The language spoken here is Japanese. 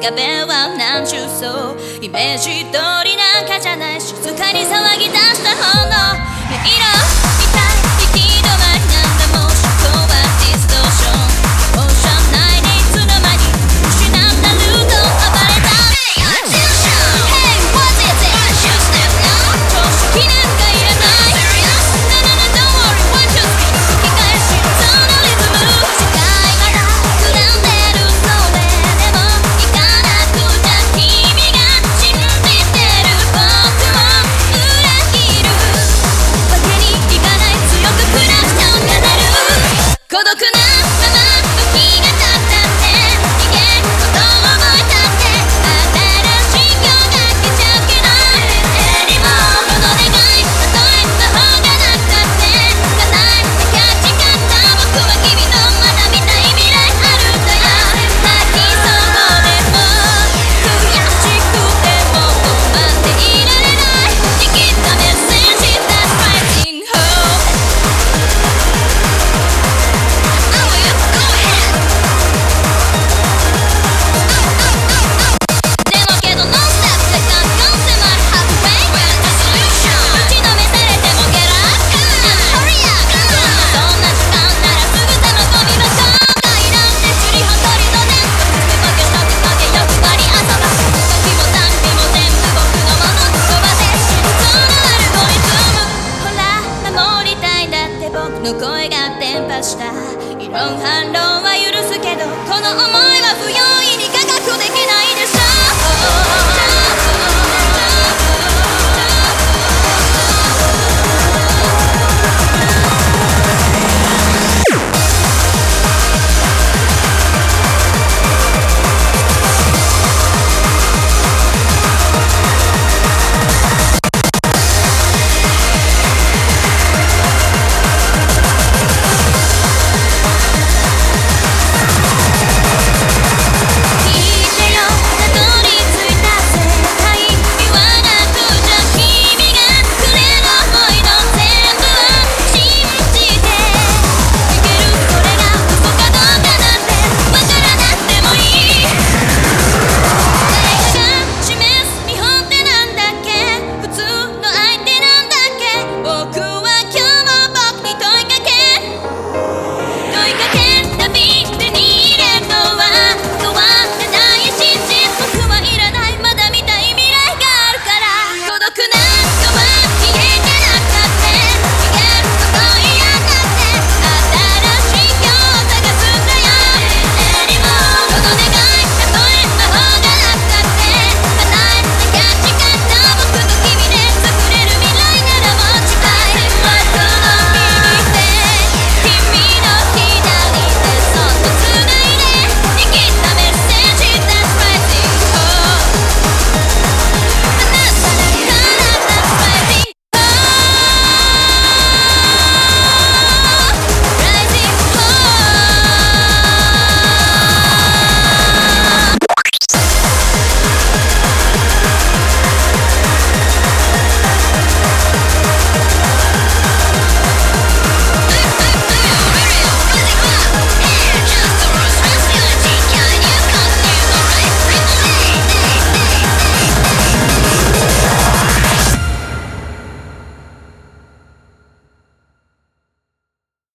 壁は何重奏イメージ通りなんかじゃない。静かに騒ぎ出したほ伝播した。異論反論は許すけどこの思いは不用意に科学できないでしょ